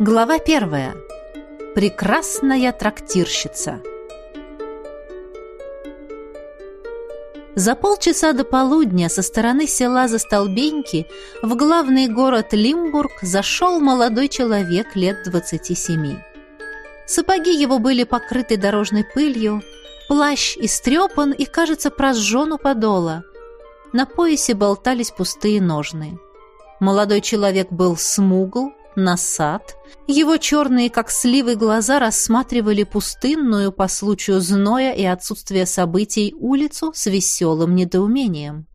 Глава первая. Прекрасная трактирщица. За полчаса до полудня со стороны села Застолбеньки в главный город Лимбург зашел молодой человек лет двадцати семи. Сапоги его были покрыты дорожной пылью, плащ истрепан и, кажется, прожжен у подола. На поясе болтались пустые ножны. Молодой человек был смугл, насад. Его черные, как сливы, глаза рассматривали пустынную по случаю зноя и отсутствия событий улицу с веселым недоумением.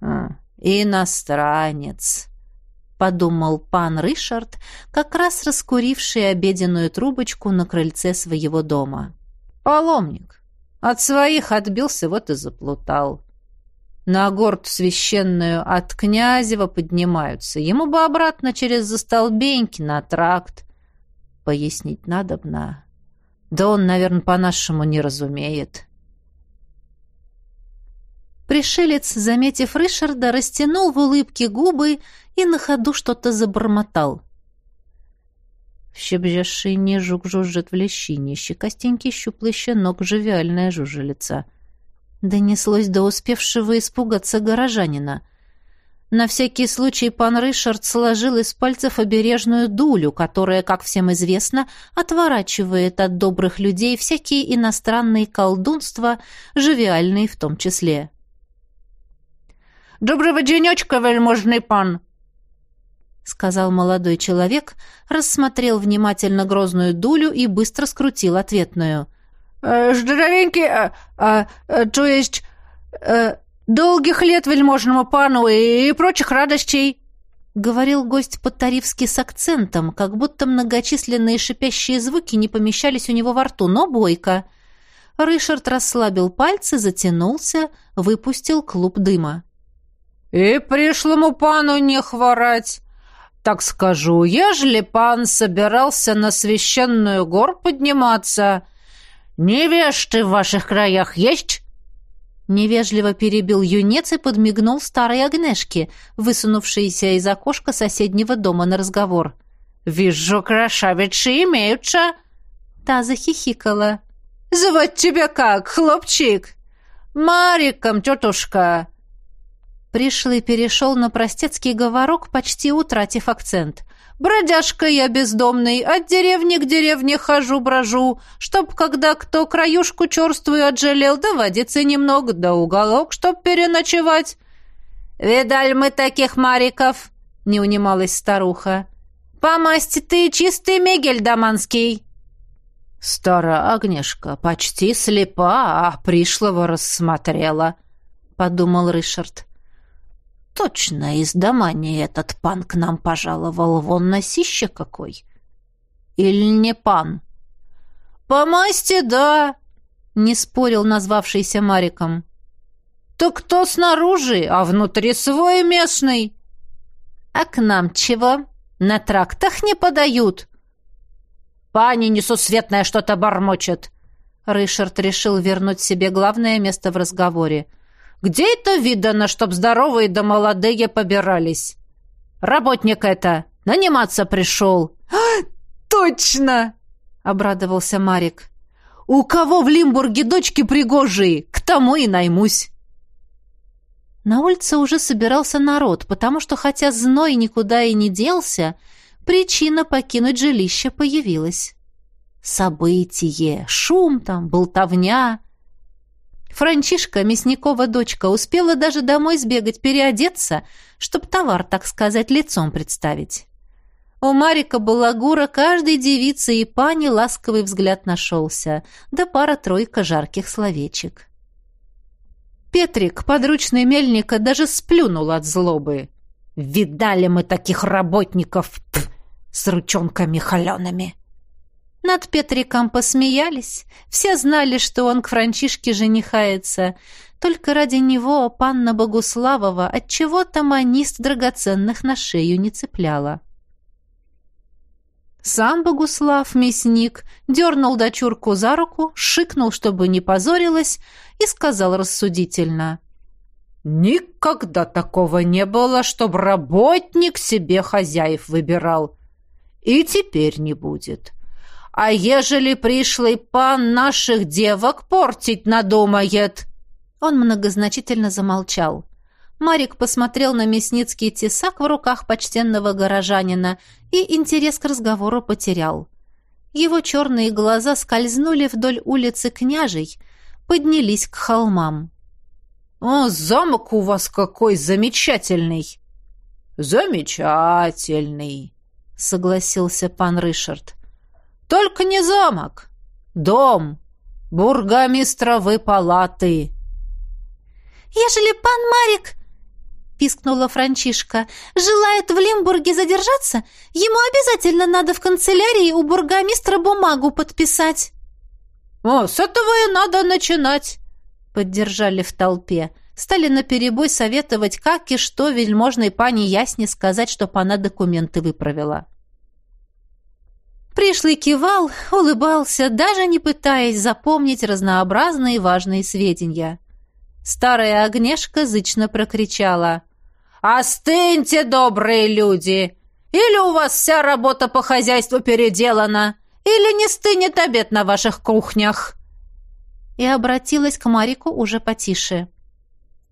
«А, «Иностранец», — подумал пан Ришард, как раз раскуривший обеденную трубочку на крыльце своего дома. «Паломник. От своих отбился, вот и заплутал. На горд священную от Князева поднимаются. Ему бы обратно через застолбеньки на тракт. Пояснить надобно. Да он, наверное, по-нашему не разумеет. Пришелец, заметив Ришарда, растянул в улыбке губы и на ходу что-то забормотал. В щебжешине жук жужжит в лещинище, костенький щуплый щенок, живиальная жужелица — Донеслось до успевшего испугаться горожанина. На всякий случай пан Ришард сложил из пальцев обережную дулю, которая, как всем известно, отворачивает от добрых людей всякие иностранные колдунства, живиальные в том числе. «Доброго денечка, вельможный пан!» — сказал молодой человек, рассмотрел внимательно грозную дулю и быстро скрутил ответную — здоровенький, а, а, то есть а, долгих лет вельможному пану и, и прочих радостей!» — говорил гость по-тарифски с акцентом, как будто многочисленные шипящие звуки не помещались у него во рту, но бойко. Ришард расслабил пальцы, затянулся, выпустил клуб дыма. «И пришлому пану не хворать!» «Так скажу, ежели пан собирался на священную гор подниматься, «Невежды в ваших краях есть?» Невежливо перебил юнец и подмигнул старой Агнешке, высунувшейся из окошка соседнего дома на разговор. «Вижу, красавицы имеются!» Та захихикала. «Звать тебя как, хлопчик?» «Мариком, тетушка!» Пришлый перешел на простецкий говорок, почти утратив акцент. Бродяжка я бездомный, от деревни к деревне хожу-брожу, чтоб, когда кто краюшку черствую отжалел, да водицы немного, да уголок, чтоб переночевать. «Видаль мы таких мариков!» — не унималась старуха. «Помасть ты чистый мигель даманский!» «Старая Агнешка почти слепа, а пришлого рассмотрела», — подумал Ришард. Точно из дома не этот пан к нам пожаловал, вон носище какой. Или не пан? По масти, да, не спорил назвавшийся Мариком. Так кто снаружи, а внутри свой местный? А к нам чего? На трактах не подают. Пани несусветная что-то бормочет. Ришард решил вернуть себе главное место в разговоре — где это видано, чтоб здоровые да молодые побирались? Работник это, наниматься пришел». А, «Точно!» — обрадовался Марик. «У кого в Лимбурге дочки пригожие, к тому и наймусь». На улице уже собирался народ, потому что, хотя зной никуда и не делся, причина покинуть жилище появилась. Событие, шум там, болтовня — Франчишка, Мясникова дочка, успела даже домой сбегать, переодеться, чтоб товар, так сказать, лицом представить. У Марика Балагура каждой девице и пани ласковый взгляд нашелся, да пара-тройка жарких словечек. Петрик, подручный мельника, даже сплюнул от злобы. «Видали мы таких работников пф, с ручонками холеными!» Над Петриком посмеялись. Все знали, что он к Франчишке женихается. Только ради него панна Богуславова отчего-то манист драгоценных на шею не цепляла. Сам Богуслав, мясник, дернул дочурку за руку, шикнул, чтобы не позорилась, и сказал рассудительно. «Никогда такого не было, чтобы работник себе хозяев выбирал. и теперь не будет. А ежели пришлый пан наших девок портить надумает?» Он многозначительно замолчал. Марик посмотрел на мясницкий тесак в руках почтенного горожанина и интерес к разговору потерял. Его черные глаза скользнули вдоль улицы княжей, поднялись к холмам. «О, замок у вас какой замечательный!» «Замечательный!» — согласился пан Ришард. «Только не замок, дом, бургомистровы палаты». «Ежели пан Марик пискнула Франчишка. «Желает в Лимбурге задержаться? Ему обязательно надо в канцелярии у бургомистра бумагу подписать». «О, с этого и надо начинать!» Поддержали в толпе. Стали наперебой советовать, как и что вельможной пани Ясне сказать, чтоб она документы выправила. Пришлый кивал, улыбался, даже не пытаясь запомнить разнообразные важные сведения. Старая огнешка зычно прокричала. «Остыньте, добрые люди! Или у вас вся работа по хозяйству переделана, или не стынет обед на ваших кухнях!» И обратилась к Марику уже потише.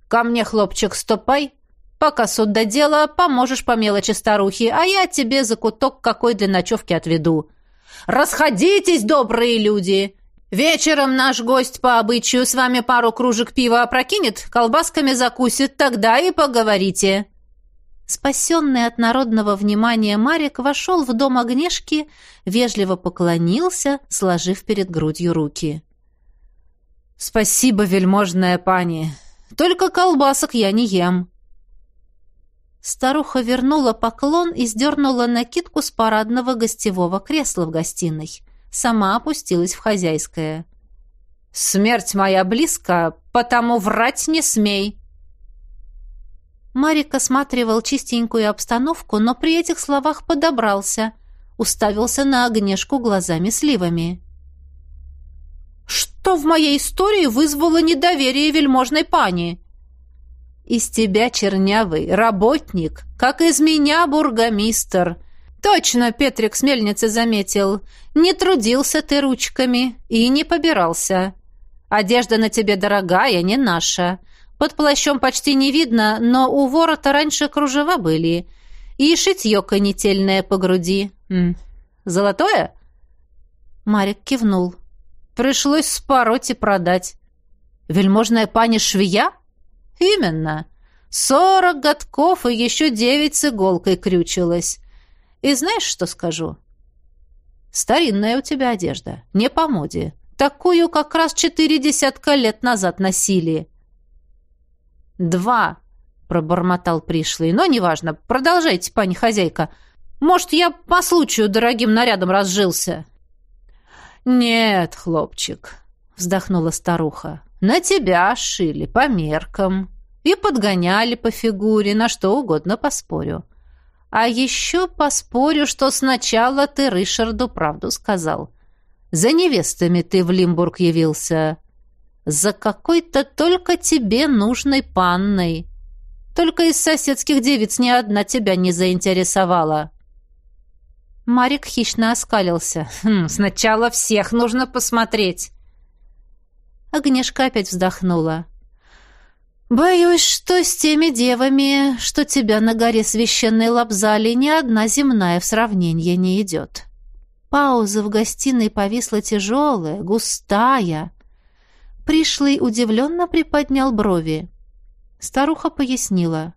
«Ко мне, хлопчик, ступай. Пока суд до дела, поможешь по мелочи старухи, а я тебе за куток какой для ночевки отведу. Расходитесь, добрые люди! Вечером наш гость по обычаю с вами пару кружек пива опрокинет, колбасками закусит, тогда и поговорите». Спасенный от народного внимания Марик вошел в дом Огнешки, вежливо поклонился, сложив перед грудью руки. «Спасибо, вельможная пани. Только колбасок я не ем». Старуха вернула поклон и сдернула накидку с парадного гостевого кресла в гостиной сама опустилась в хозяйское. «Смерть моя близко, потому врать не смей!» Марик осматривал чистенькую обстановку, но при этих словах подобрался, уставился на огнешку глазами-сливами. «Что в моей истории вызвало недоверие вельможной пани?» «Из тебя, чернявый, работник, как из меня, бургомистр!» «Точно, Петрик с мельницы заметил. Не трудился ты ручками и не побирался. Одежда на тебе дорогая, не наша. Под плащом почти не видно, но у ворота раньше кружева были. И шитье конетельное по груди. М -м. Золотое?» Марик кивнул. «Пришлось спороть и продать. Вельможная пани швея?» «Именно. Сорок годков и еще девять с иголкой крючилась. И знаешь, что скажу? Старинная у тебя одежда, не по моде. Такую как раз четыре десятка лет назад носили. Два, пробормотал пришлый, но неважно. Продолжайте, пани хозяйка. Может, я по случаю дорогим нарядом разжился. Нет, хлопчик, вздохнула старуха. На тебя шили по меркам и подгоняли по фигуре, на что угодно поспорю. А еще поспорю, что сначала ты Ришарду правду сказал. За невестами ты в Лимбург явился. За какой-то только тебе нужной панной. Только из соседских девиц ни одна тебя не заинтересовала. Марик хищно оскалился. Хм, «Сначала всех нужно посмотреть». Огнешка опять вздохнула. «Боюсь, что с теми девами, что тебя на горе священной лапзали, ни одна земная в сравнение не идет». Пауза в гостиной повисла тяжелая, густая. Пришлый удивленно приподнял брови. Старуха пояснила.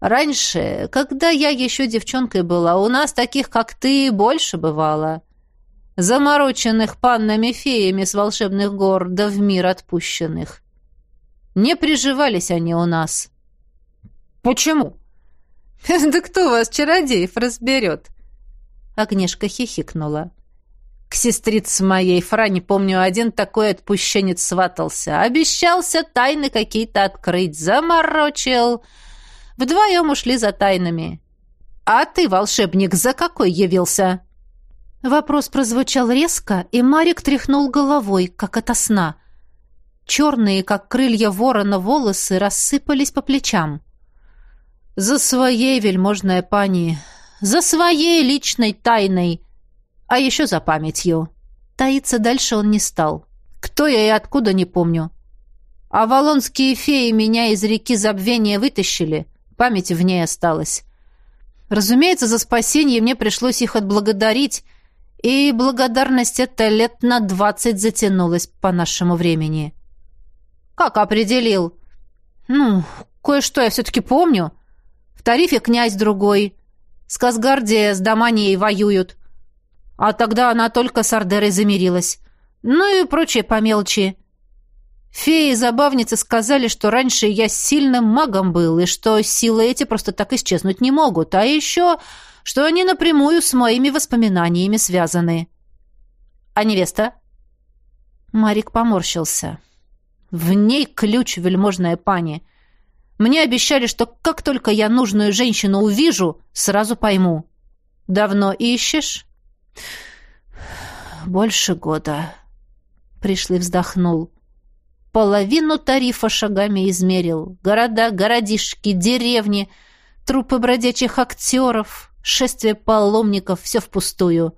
«Раньше, когда я еще девчонкой была, у нас таких, как ты, больше бывало. Замороченных паннами-феями с волшебных гор, да в мир отпущенных. Не приживались они у нас. Почему? Да кто вас, чародеев, разберет? Агнешка хихикнула. К сестрице моей Фране, помню, один такой отпущенец сватался. Обещался тайны какие-то открыть. Заморочил. Вдвоем ушли за тайнами. А ты, волшебник, за какой явился? Вопрос прозвучал резко, и Марик тряхнул головой, как ото сна. Черные, как крылья ворона, волосы рассыпались по плечам. «За своей, вельможная пани, за своей личной тайной, а еще за памятью. Таиться дальше он не стал. Кто я и откуда, не помню. А валонские феи меня из реки забвения вытащили, память в ней осталась. Разумеется, за спасение мне пришлось их отблагодарить, и благодарность эта лет на двадцать затянулась по нашему времени. Как определил? Ну, кое-что я все-таки помню. В тарифе князь другой. С Казгардия с Доманией воюют. А тогда она только с Ардерой замирилась. Ну и прочее по мелочи. Феи-забавницы сказали, что раньше я сильным магом был, и что силы эти просто так исчезнуть не могут, а еще, что они напрямую с моими воспоминаниями связаны. А невеста? Марик поморщился. В ней ключ, вельможная пани. Мне обещали, что как только я нужную женщину увижу, сразу пойму. Давно ищешь? Больше года. Пришлый вздохнул. Половину тарифа шагами измерил. Города, городишки, деревни, трупы бродячих актеров, шествие паломников — все впустую.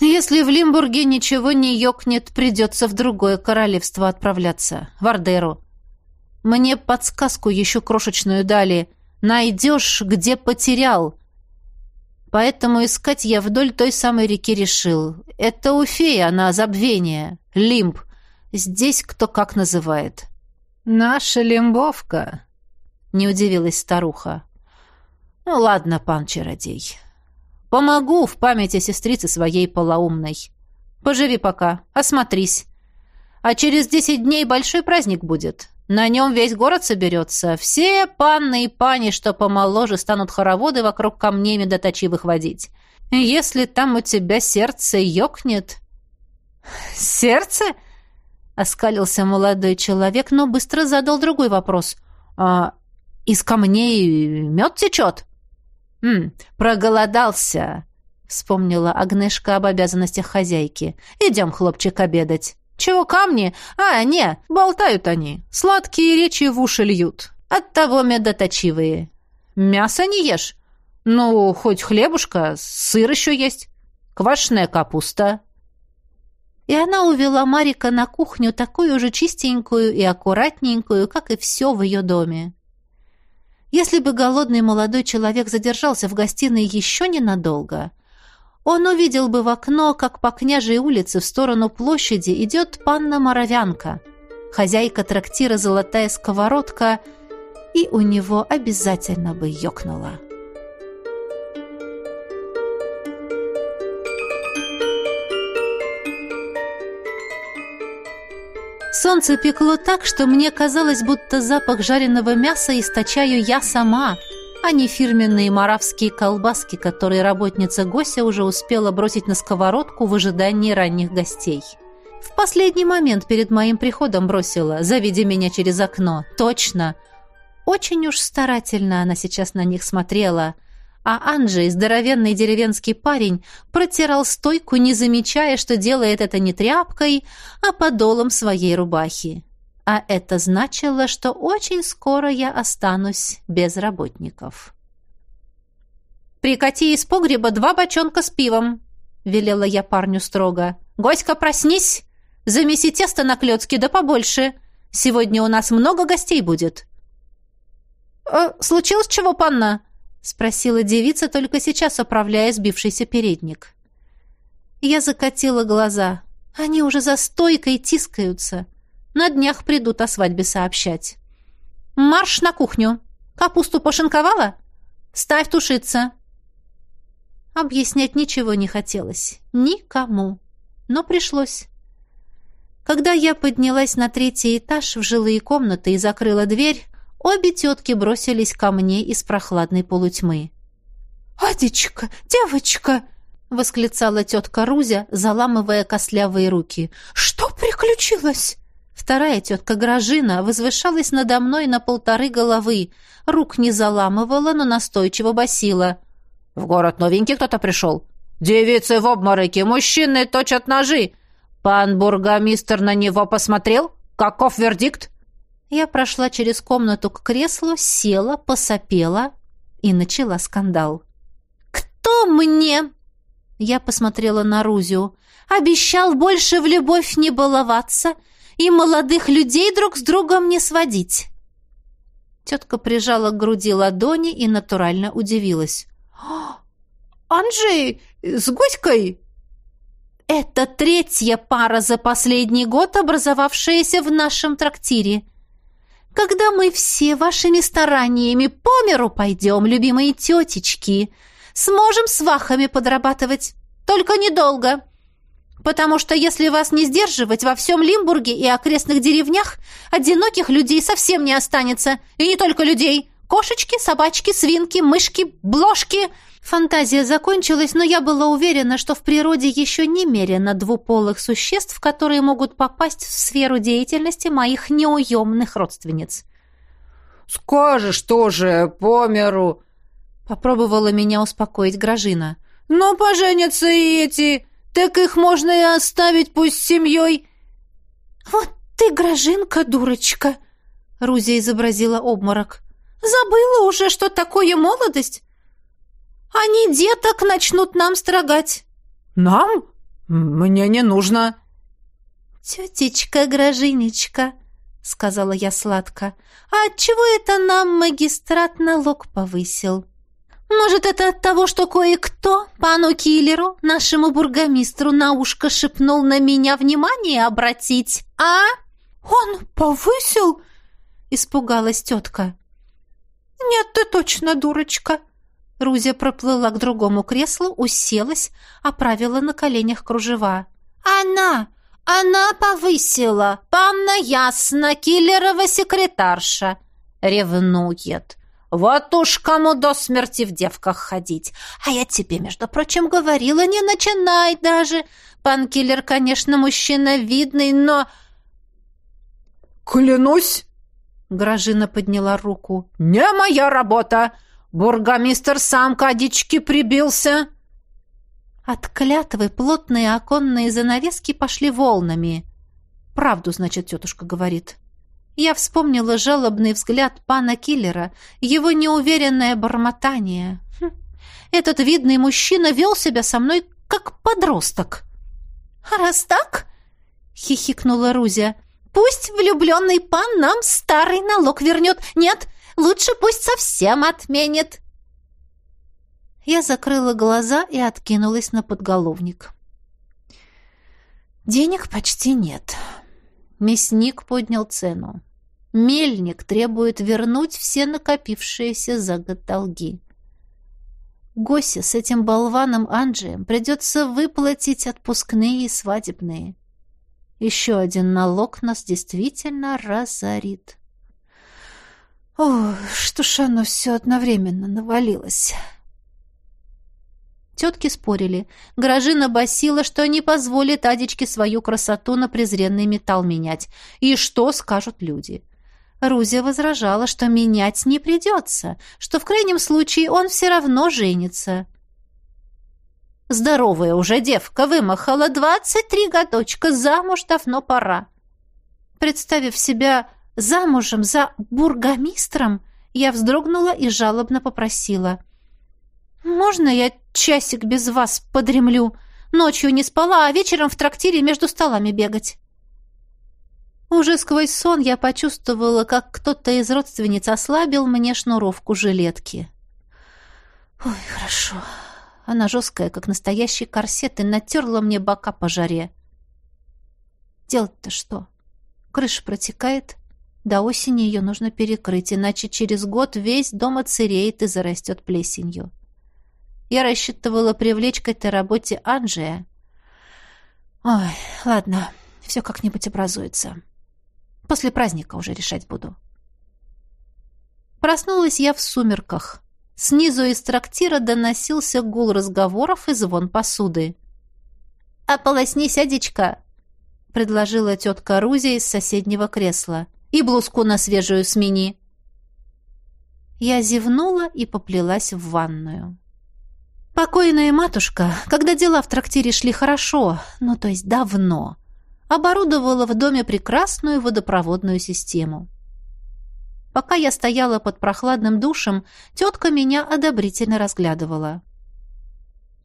Если в Лимбурге ничего не ёкнет, придется в другое королевство отправляться, в Ардеру. Мне подсказку еще крошечную дали. Найдешь, где потерял. Поэтому искать я вдоль той самой реки решил. Это у феи она забвение, лимб. Здесь кто как называет. «Наша лимбовка», — не удивилась старуха. «Ну ладно, пан чародей. Помогу в памяти сестрицы своей полоумной. Поживи пока, осмотрись. А через десять дней большой праздник будет. На нем весь город соберется. Все панны и пани, что помоложе, станут хороводы вокруг камней медоточивых водить. Если там у тебя сердце ёкнет... «Сердце?» — оскалился молодой человек, но быстро задал другой вопрос. «А из камней мед течет?» «М, проголодался», — вспомнила Агнешка об обязанностях хозяйки. «Идем, хлопчик, обедать». «Чего камни? А, не, болтают они. Сладкие речи в уши льют. Оттого медоточивые. Мясо не ешь? Ну, хоть хлебушка, сыр еще есть. Квашеная капуста». И она увела Марика на кухню такую же чистенькую и аккуратненькую, как и все в ее доме. Если бы голодный молодой человек задержался в гостиной еще ненадолго — он увидел бы в окно, как по княжей улице в сторону площади идет панна Моровянка, хозяйка трактира «Золотая сковородка», и у него обязательно бы ёкнуло. Солнце пекло так, что мне казалось, будто запах жареного мяса источаю я сама — а не фирменные маравские колбаски, которые работница Гося уже успела бросить на сковородку в ожидании ранних гостей. В последний момент перед моим приходом бросила, завидя меня через окно. Точно. Очень уж старательно она сейчас на них смотрела. А Анджей, здоровенный деревенский парень, протирал стойку, не замечая, что делает это не тряпкой, а подолом своей рубахи а это значило, что очень скоро я останусь без работников. «Прикати из погреба два бочонка с пивом», — велела я парню строго. «Госька, проснись! Замеси тесто на клетке, да побольше. Сегодня у нас много гостей будет». «Э, «Случилось чего, панна?» — спросила девица, только сейчас оправляя сбившийся передник. Я закатила глаза. Они уже за стойкой тискаются. На днях придут о свадьбе сообщать. Марш на кухню. Капусту пошинковала? Ставь тушиться. Объяснять ничего не хотелось. Никому. Но пришлось. Когда я поднялась на третий этаж в жилые комнаты и закрыла дверь, обе тетки бросились ко мне из прохладной полутьмы. «Адечка, девочка!» — восклицала тетка Рузя, заламывая костлявые руки. «Что приключилось?» Вторая тетка Гражина возвышалась надо мной на полторы головы, рук не заламывала, но настойчиво басила. «В город новенький кто-то пришел. Девицы в обмороке, мужчины точат ножи. Пан бургомистр на него посмотрел? Каков вердикт?» Я прошла через комнату к креслу, села, посопела и начала скандал. «Кто мне!» Я посмотрела на Рузю. «Обещал больше в любовь не баловаться и молодых людей друг с другом не сводить». Тетка прижала к груди ладони и натурально удивилась. «Анжей, с Гуськой?» «Это третья пара за последний год, образовавшаяся в нашем трактире. Когда мы все вашими стараниями по миру пойдем, любимые тетечки, сможем с вахами подрабатывать. Только недолго. Потому что если вас не сдерживать, во всем Лимбурге и окрестных деревнях одиноких людей совсем не останется. И не только людей. Кошечки, собачки, свинки, мышки, бложки. Фантазия закончилась, но я была уверена, что в природе еще немерено двуполых существ, которые могут попасть в сферу деятельности моих неуемных родственниц. «Скажешь тоже, по миру!» Попробовала меня успокоить Гражина. «Но поженятся и эти, так их можно и оставить пусть с семьей». «Вот ты, Гражинка, дурочка!» Рузя изобразила обморок. «Забыла уже, что такое молодость? Они деток начнут нам строгать». «Нам? Мне не нужно». «Тетечка Гражинечка», — сказала я сладко, — «а отчего это нам магистрат налог повысил?» Может, это от того, что кое-кто, пану Киллеру, нашему бургомистру, на ушко шепнул на меня внимание обратить, а? Он повысил? Испугалась тетка. Нет, ты точно дурочка. Рузя проплыла к другому креслу, уселась, оправила на коленях кружева. Она, она повысила, панна ясно, киллерова секретарша. Ревнует. Вот уж кому до смерти в девках ходить. А я тебе, между прочим, говорила, не начинай даже. Пан Киллер, конечно, мужчина видный, но... Клянусь, Гражина подняла руку. Не моя работа. Бургомистр сам к одичке прибился. От клятвы плотные оконные занавески пошли волнами. Правду, значит, тетушка говорит. Я вспомнила жалобный взгляд пана Киллера, его неуверенное бормотание. Хм. Этот видный мужчина вел себя со мной как подросток. «А раз так?» — хихикнула Рузя. «Пусть влюбленный пан нам старый налог вернет. Нет, лучше пусть совсем отменит». Я закрыла глаза и откинулась на подголовник. «Денег почти нет». Мясник поднял цену. Мельник требует вернуть все накопившиеся за год долги. Госе с этим болваном Анджием придется выплатить отпускные и свадебные. Еще один налог нас действительно разорит. О, что ж оно все одновременно навалилось. Тетки спорили. Гражина басила, что не позволит Адечке свою красоту на презренный металл менять. И что скажут люди? Рузя возражала, что менять не придется, что в крайнем случае он все равно женится. Здоровая уже девка вымахала двадцать три годочка, замуж давно пора. Представив себя замужем за бургомистром, я вздрогнула и жалобно попросила. «Можно я часик без вас подремлю? Ночью не спала, а вечером в трактире между столами бегать». Уже сквозь сон я почувствовала, как кто-то из родственниц ослабил мне шнуровку жилетки. Ой, хорошо. Она жесткая, как настоящий корсет, и натерла мне бока по жаре. Делать-то что? Крыша протекает. До осени ее нужно перекрыть, иначе через год весь дом оцереет и зарастет плесенью. Я рассчитывала привлечь к этой работе Анджия. Ой, ладно, все как-нибудь образуется. После праздника уже решать буду. Проснулась я в сумерках. Снизу из трактира доносился гул разговоров и звон посуды. «Ополосни, сядечка!» — предложила тетка Рузя из соседнего кресла. «И блузку на свежую смени!» Я зевнула и поплелась в ванную. Покойная матушка, когда дела в трактире шли хорошо, ну, то есть давно, оборудовала в доме прекрасную водопроводную систему. Пока я стояла под прохладным душем, тетка меня одобрительно разглядывала.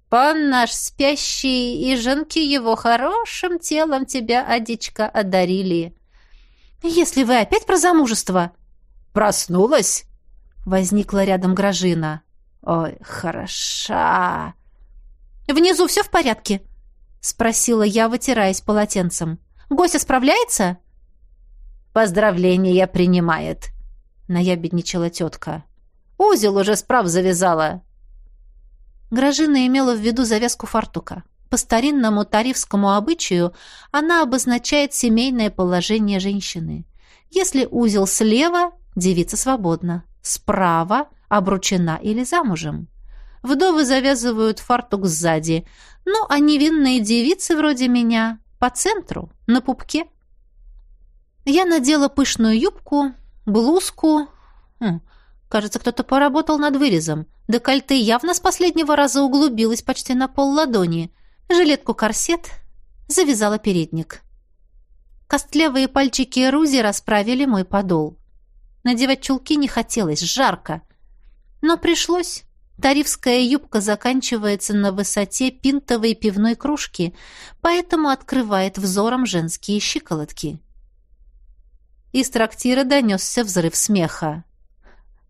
Пан наш спящий, и женки его хорошим телом тебя, Адичка, одарили. Если вы опять про замужество... Проснулась? Возникла рядом Гражина. Ой, хороша. Внизу все в порядке? Спросила я, вытираясь полотенцем. Гося справляется? Поздравления принимает. Наябедничала тетка. Узел уже справ завязала. Гражина имела в виду завязку фартука. По старинному тарифскому обычаю она обозначает семейное положение женщины. Если узел слева, девица свободна, справа обручена или замужем. Вдовы завязывают фартук сзади, ну а невинные девицы вроде меня по центру, на пупке. Я надела пышную юбку, блузку, хм, Кажется, кто-то поработал над вырезом. Декольте явно с последнего раза углубилась почти на пол ладони. Жилетку-корсет завязала передник. Костлявые пальчики Рузи расправили мой подол. Надевать чулки не хотелось, жарко. Но пришлось. Тарифская юбка заканчивается на высоте пинтовой пивной кружки, поэтому открывает взором женские щиколотки. Из трактира донесся взрыв смеха.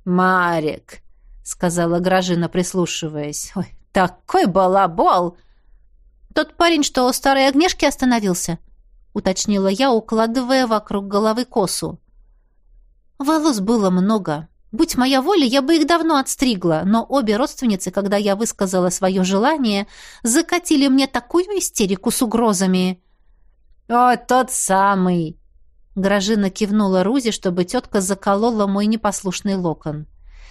«Марик», — сказала Гражина, прислушиваясь. «Ой, такой балабол!» «Тот парень, что у старой огнешки остановился?» — уточнила я, укладывая вокруг головы косу. Волос было много. Будь моя воля, я бы их давно отстригла, но обе родственницы, когда я высказала свое желание, закатили мне такую истерику с угрозами. «О, тот самый!» Гражина кивнула Рузе, чтобы тетка заколола мой непослушный локон.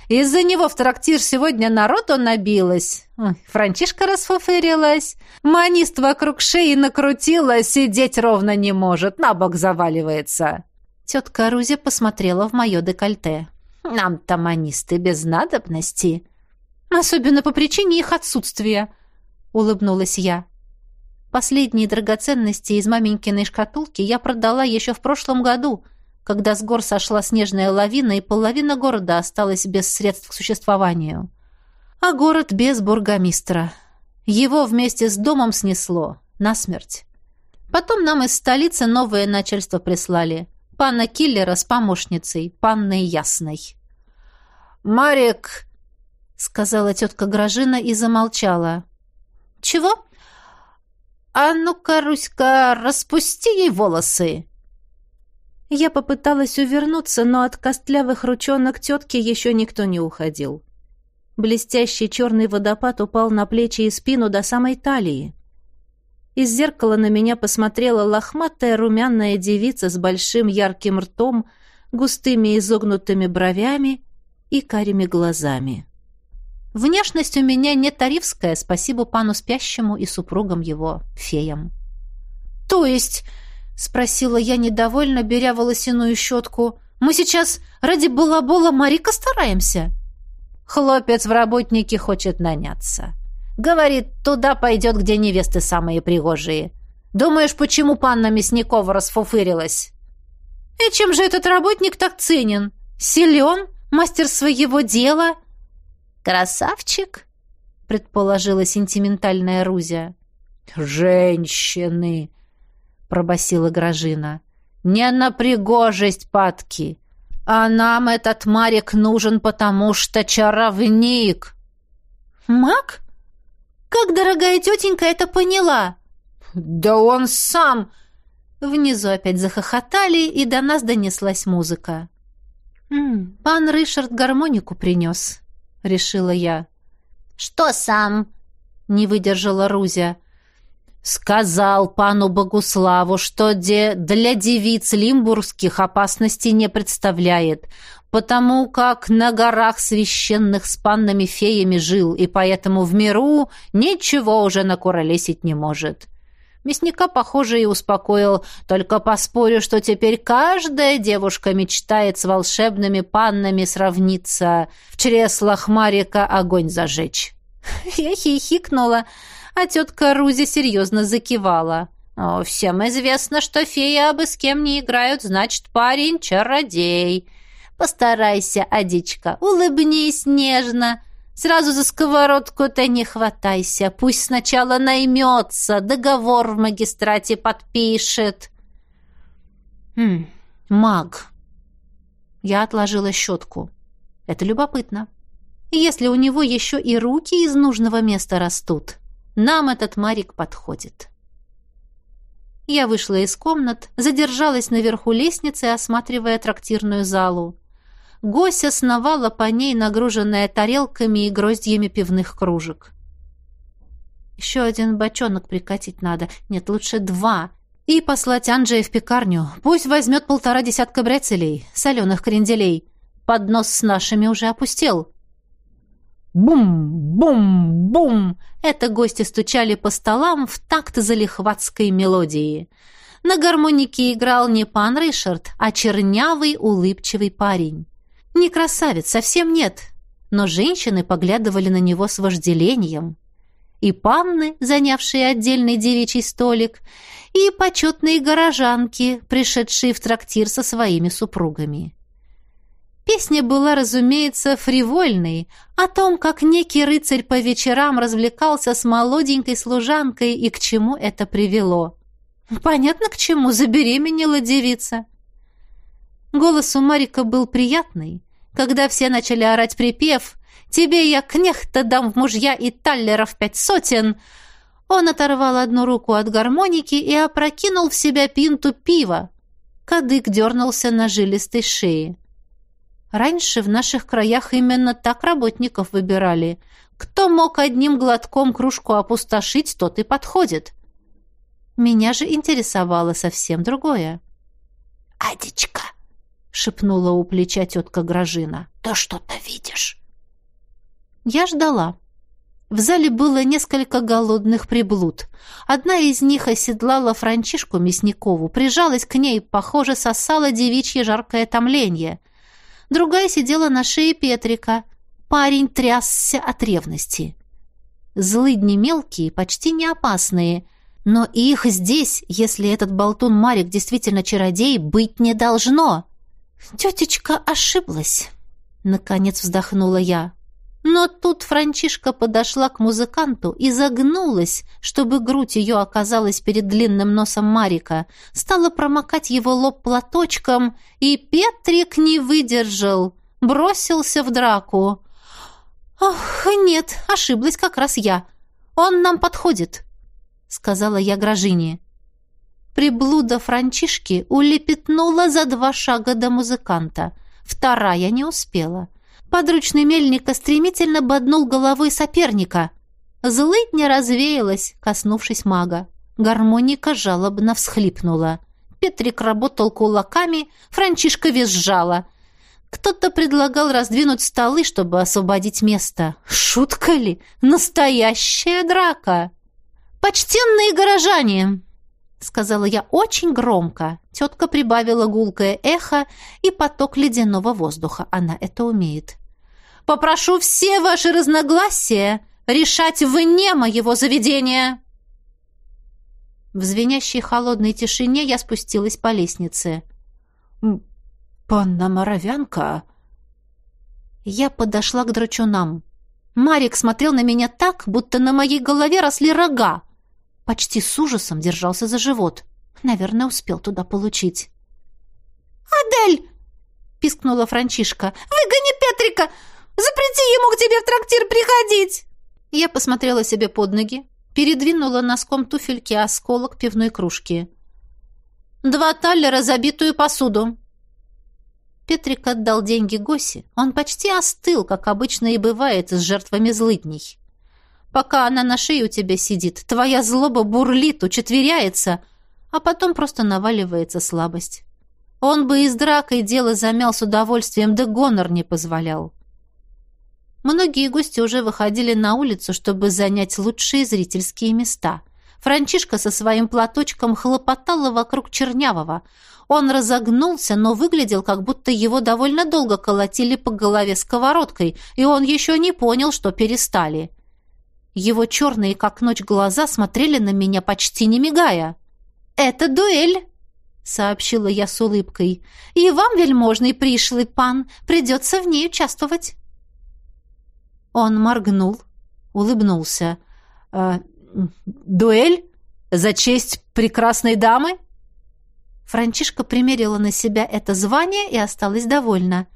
«Из-за него в трактир сегодня народу набилось. Ой, Франчишка расфуфырилась. Манист вокруг шеи накрутила, сидеть ровно не может, на бок заваливается». Тетка Рузе посмотрела в мое декольте. «Нам-то манисты без надобности». «Особенно по причине их отсутствия», — улыбнулась я. Последние драгоценности из маменькиной шкатулки я продала еще в прошлом году, когда с гор сошла снежная лавина, и половина города осталась без средств к существованию. А город без бургомистра. Его вместе с домом снесло. Насмерть. Потом нам из столицы новое начальство прислали. Пана Киллера с помощницей, панной Ясной. «Марик!» — сказала тетка Гражина и замолчала. «Чего?» «А ну-ка, Руська, распусти ей волосы!» Я попыталась увернуться, но от костлявых ручонок тетки еще никто не уходил. Блестящий черный водопад упал на плечи и спину до самой талии. Из зеркала на меня посмотрела лохматая румяная девица с большим ярким ртом, густыми изогнутыми бровями и карими глазами. Внешность у меня не тарифская, спасибо пану спящему и супругам его, феям. «То есть...» — спросила я недовольно, беря волосяную щетку. «Мы сейчас ради балабола Марика стараемся?» «Хлопец в работнике хочет наняться. Говорит, туда пойдет, где невесты самые пригожие. Думаешь, почему панна Мясникова расфуфырилась?» «И чем же этот работник так ценен? Силен? Мастер своего дела?» «Красавчик?» — предположила сентиментальная Рузя. «Женщины!» — пробасила Гражина. «Не на пригожесть падки, а нам этот Марик нужен, потому что чаровник!» «Маг? Как дорогая тетенька это поняла?» «Да он сам!» Внизу опять захохотали, и до нас донеслась музыка. «М -м, «Пан Ришард гармонику принес», — решила я. «Что сам?» — не выдержала Рузя. «Сказал пану Богуславу, что де для девиц лимбургских опасности не представляет, потому как на горах священных с паннами-феями жил, и поэтому в миру ничего уже накуролесить не может». Мясника, похоже, и успокоил. Только поспорю, что теперь каждая девушка мечтает с волшебными паннами сравниться, в чреслах Марика огонь зажечь. Я хихикнула, а тетка Рузи серьезно закивала. О, всем известно, что феи абы с кем не играют, значит, парень чародей. Постарайся, Адичка, улыбнись нежно. Сразу за сковородку-то не хватайся. Пусть сначала наймется, договор в магистрате подпишет. Хм, маг. Я отложила щетку. Это любопытно. Если у него еще и руки из нужного места растут, нам этот Марик подходит. Я вышла из комнат, задержалась наверху лестницы, осматривая трактирную залу. Гося сновала по ней, нагруженная тарелками и гроздьями пивных кружек. Еще один бочонок прикатить надо. Нет, лучше два. И послать Анджея в пекарню. Пусть возьмет полтора десятка брецелей, соленых кренделей. Поднос с нашими уже опустел. Бум-бум-бум! Это гости стучали по столам в такт залихватской мелодии. На гармонике играл не пан Ришард, а чернявый улыбчивый парень. Не красавец, совсем нет, но женщины поглядывали на него с вожделением. И панны, занявшие отдельный девичий столик, и почетные горожанки, пришедшие в трактир со своими супругами. Песня была, разумеется, фривольной, о том, как некий рыцарь по вечерам развлекался с молоденькой служанкой и к чему это привело. Понятно, к чему забеременела девица. Голос у Марика был приятный. Когда все начали орать припев «Тебе я кнехта дам в мужья и таллеров пять сотен», он оторвал одну руку от гармоники и опрокинул в себя пинту пива. Кадык дернулся на жилистой шее. Раньше в наших краях именно так работников выбирали. Кто мог одним глотком кружку опустошить, тот и подходит. Меня же интересовало совсем другое. «Адечка!» — шепнула у плеча тетка Грожина. «Ты что-то видишь?» Я ждала. В зале было несколько голодных приблуд. Одна из них оседлала Франчишку Мясникову, прижалась к ней, похоже, сосала девичье жаркое томление другая сидела на шее Петрика. Парень трясся от ревности. Злыдни мелкие, почти не опасные, но их здесь, если этот болтун Марик действительно чародей, быть не должно. Тетечка ошиблась. Наконец вздохнула я. Но тут Франчишка подошла к музыканту и загнулась, чтобы грудь ее оказалась перед длинным носом Марика, стала промокать его лоб платочком, и Петрик не выдержал, бросился в драку. «Ах, нет, ошиблась как раз я. Он нам подходит», — сказала я Грожине. Приблуда Франчишки улепетнула за два шага до музыканта. Вторая не успела — Подручный мельника стремительно боднул головой соперника. Злыдня развеялась, коснувшись мага. Гармоника жалобно всхлипнула. Петрик работал кулаками, Франчишка визжала. Кто-то предлагал раздвинуть столы, чтобы освободить место. Шутка ли? Настоящая драка! «Почтенные горожане!» — сказала я очень громко. Тетка прибавила гулкое эхо и поток ледяного воздуха. Она это умеет. Попрошу все ваши разногласия решать вне моего заведения!» В звенящей холодной тишине я спустилась по лестнице. «Панна Моровянка?» Я подошла к драчунам. Марик смотрел на меня так, будто на моей голове росли рога. Почти с ужасом держался за живот. Наверное, успел туда получить. «Адель!» — пискнула Франчишка. «Выгони Петрика! Запрети ему к тебе в трактир приходить!» Я посмотрела себе под ноги, передвинула носком туфельки осколок пивной кружки. «Два таллера забитую посуду!» Петрик отдал деньги Госе. Он почти остыл, как обычно и бывает с жертвами злыдней. Пока она на шее у тебя сидит, твоя злоба бурлит, учетверяется, а потом просто наваливается слабость. Он бы из дракой дело замял с удовольствием, да гонор не позволял. Многие гости уже выходили на улицу, чтобы занять лучшие зрительские места. Франчишка со своим платочком хлопотала вокруг Чернявого. Он разогнулся, но выглядел, как будто его довольно долго колотили по голове сковородкой, и он еще не понял, что перестали. Его черные, как ночь, глаза смотрели на меня, почти не мигая. «Это дуэль!» — сообщила я с улыбкой. «И вам, вельможный пришлый пан, придется в ней участвовать». Он моргнул, улыбнулся. «Э, «Дуэль? За честь прекрасной дамы?» Франчишка примерила на себя это звание и осталась довольна.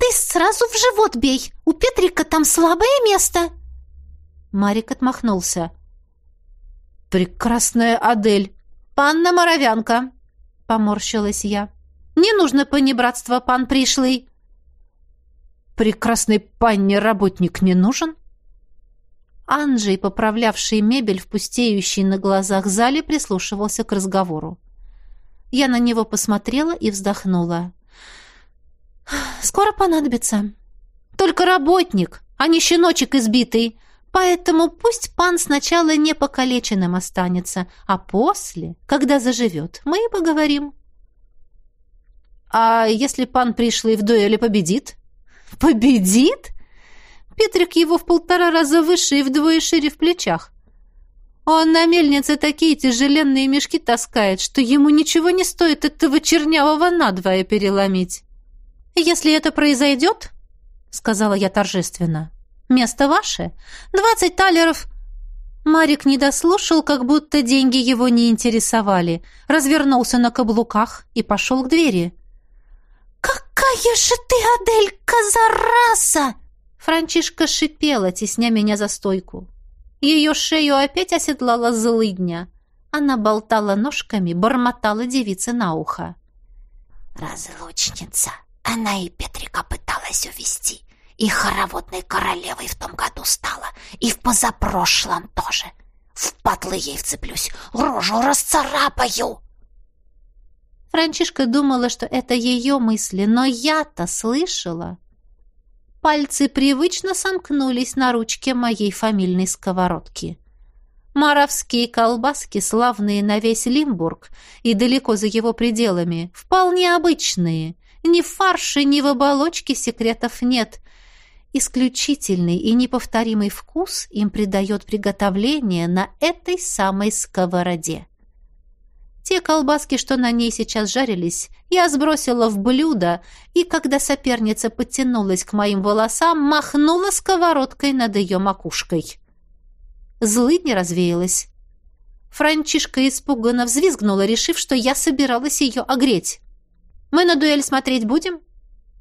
«Ты сразу в живот бей! У Петрика там слабое место!» Марик отмахнулся. «Прекрасная Адель! Панна Моровянка!» — поморщилась я. «Не нужно понебратства, пан пришлый!» «Прекрасной панне работник не нужен?» Анджей, поправлявший мебель в пустеющей на глазах зале, прислушивался к разговору. Я на него посмотрела и вздохнула. «Скоро понадобится. Только работник, а не щеночек избитый. Поэтому пусть пан сначала не покалеченным останется, а после, когда заживет, мы и поговорим». «А если пан пришлый в дуэли победит?» «Победит?» Петрик его в полтора раза выше и вдвое шире в плечах. Он на мельнице такие тяжеленные мешки таскает, что ему ничего не стоит этого чернявого надвое переломить. «Если это произойдет, — сказала я торжественно, — место ваше. Двадцать талеров...» Марик не дослушал, как будто деньги его не интересовали, развернулся на каблуках и пошел к двери. «Какая же ты, Аделька, зараза!» Франчишка шипела, тесня меня за стойку. Ее шею опять оседлала злыдня. Она болтала ножками, бормотала девице на ухо. «Разлучница! Она и Петрика пыталась увести. И хороводной королевой в том году стала. И в позапрошлом тоже. В патлы ей вцеплюсь, рожу расцарапаю!» Франчишка думала, что это ее мысли, но я-то слышала. Пальцы привычно сомкнулись на ручке моей фамильной сковородки. Маровские колбаски, славные на весь Лимбург и далеко за его пределами, вполне обычные. Ни в фарше, ни в оболочке секретов нет. Исключительный и неповторимый вкус им придает приготовление на этой самой сковороде. Те колбаски, что на ней сейчас жарились, я сбросила в блюдо, и когда соперница подтянулась к моим волосам, махнула сковородкой над ее макушкой. Злыдня развеялась. Франчишка испуганно взвизгнула, решив, что я собиралась ее огреть. «Мы на дуэль смотреть будем?» —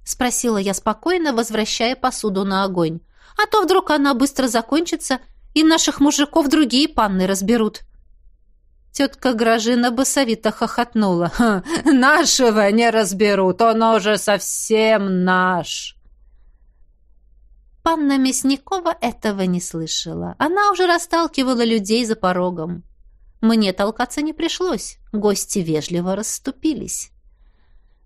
спросила я спокойно, возвращая посуду на огонь. «А то вдруг она быстро закончится, и наших мужиков другие панны разберут». Тетка Гражина басовито хохотнула. «Нашего не разберут, он уже совсем наш!» Панна Мясникова этого не слышала. Она уже расталкивала людей за порогом. Мне толкаться не пришлось. Гости вежливо расступились.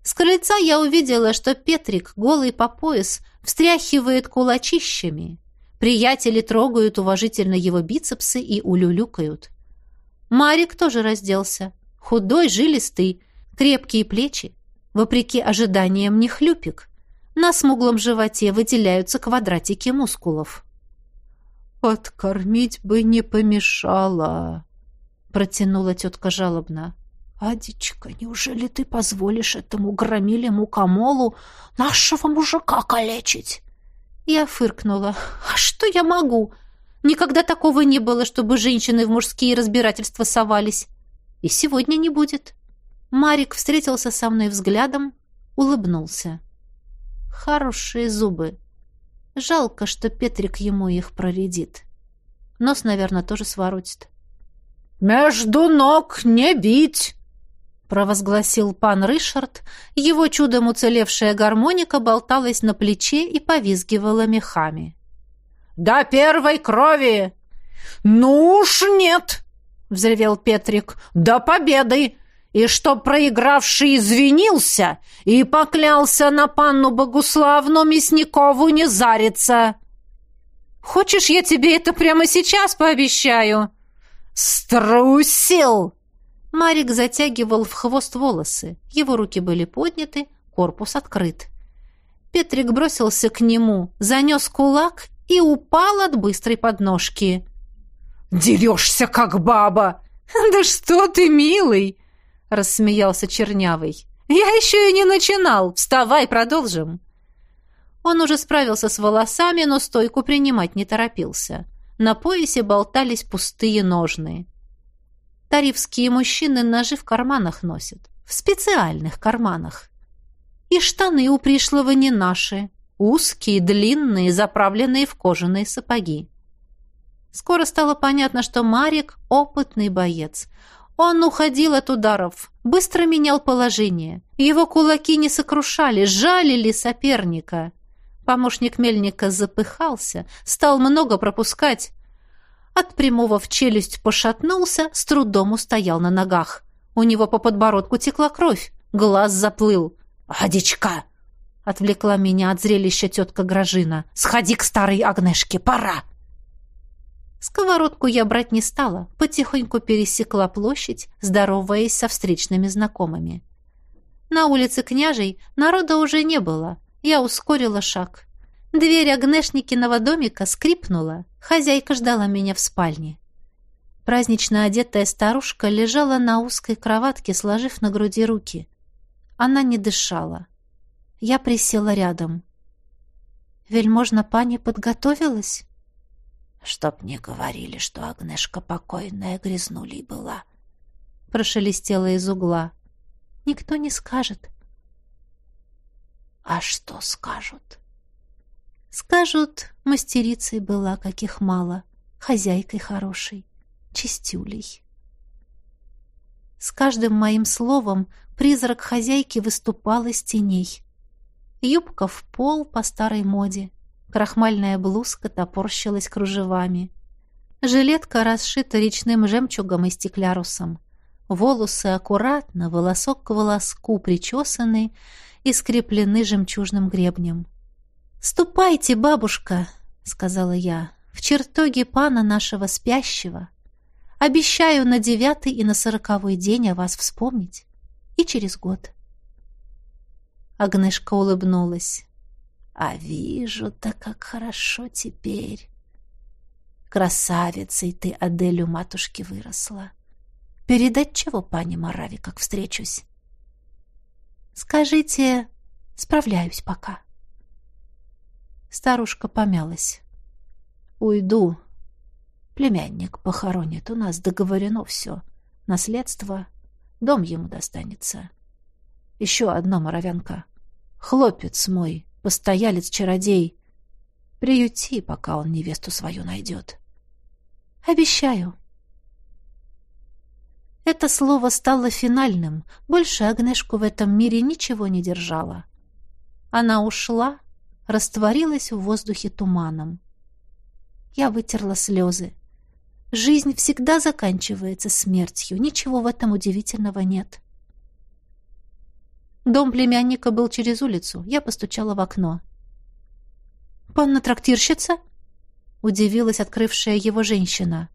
С крыльца я увидела, что Петрик, голый по пояс, встряхивает кулачищами. Приятели трогают уважительно его бицепсы и улюлюкают. Марик тоже разделся. Худой, жилистый, крепкие плечи. Вопреки ожиданиям не хлюпик. На смуглом животе выделяются квадратики мускулов. «Подкормить бы не помешало», — протянула тетка жалобно. «Адечка, неужели ты позволишь этому громилему комолу нашего мужика калечить?» Я фыркнула. «А что я могу? Никогда такого не было, чтобы женщины в мужские разбирательства совались. И сегодня не будет. Марик встретился со мной взглядом, улыбнулся. Хорошие зубы. Жалко, что Петрик ему их проредит. Нос, наверное, тоже своротит. «Между ног не бить!» Провозгласил пан Ришард. Его чудом уцелевшая гармоника болталась на плече и повизгивала мехами. До первой крови!» «Ну уж нет!» — взревел Петрик. «До победы! И что проигравший извинился и поклялся на панну Богуславну Мясникову не зариться!» «Хочешь, я тебе это прямо сейчас пообещаю?» «Струсил!» Марик затягивал в хвост волосы. Его руки были подняты, корпус открыт. Петрик бросился к нему, занес кулак и упал от быстрой подножки. «Дерешься, как баба!» «Да что ты, милый!» — рассмеялся Чернявый. «Я еще и не начинал. Вставай, продолжим!» Он уже справился с волосами, но стойку принимать не торопился. На поясе болтались пустые ножны. Тарифские мужчины ножи в карманах носят. В специальных карманах. И штаны у пришлого не наши. Узкие, длинные, заправленные в кожаные сапоги. Скоро стало понятно, что Марик — опытный боец. Он уходил от ударов, быстро менял положение. Его кулаки не сокрушали, жалили соперника. Помощник мельника запыхался, стал много пропускать. От прямого в челюсть пошатнулся, с трудом устоял на ногах. У него по подбородку текла кровь, глаз заплыл. «Адичка!» — отвлекла меня от зрелища тетка Гражина. «Сходи к старой Агнешке, пора!» Сковородку я брать не стала, потихоньку пересекла площадь, здороваясь со встречными знакомыми. На улице княжей народа уже не было. Я ускорила шаг. Дверь Агнешникиного домика скрипнула. Хозяйка ждала меня в спальне. Празднично одетая старушка лежала на узкой кроватке, сложив на груди руки. Она не дышала. Я присела рядом. «Вельможна пани подготовилась?» чтоб не говорили, что Агнешка покойная грязнулей была. Прошелестела из угла. Никто не скажет. А что скажут? Скажут, мастерицей была, каких мало, хозяйкой хорошей, чистюлей. С каждым моим словом призрак хозяйки выступал из теней. Юбка в пол по старой моде, Крахмальная блузка топорщилась кружевами. Жилетка расшита речным жемчугом и стеклярусом. Волосы аккуратно, волосок к волоску причесаны и скреплены жемчужным гребнем. «Ступайте, бабушка!» — сказала я. «В чертоге пана нашего спящего. Обещаю на девятый и на сороковой день о вас вспомнить. И через год». Агнешка улыбнулась. А вижу-то, как хорошо теперь. Красавицей ты, Аделю матушки, выросла. Передать чего, пани Марави, как встречусь? Скажите, справляюсь пока. Старушка помялась. Уйду. Племянник похоронит. У нас договорено все. Наследство. Дом ему достанется. Еще одна моровянка. Хлопец мой постоялец-чародей. Приюти, пока он невесту свою найдет. Обещаю. Это слово стало финальным. Больше Агнешку в этом мире ничего не держало. Она ушла, растворилась в воздухе туманом. Я вытерла слезы. Жизнь всегда заканчивается смертью. Ничего в этом удивительного нет. Дом племянника был через улицу. Я постучала в окно. «Панна трактирщица?» — удивилась открывшая его женщина.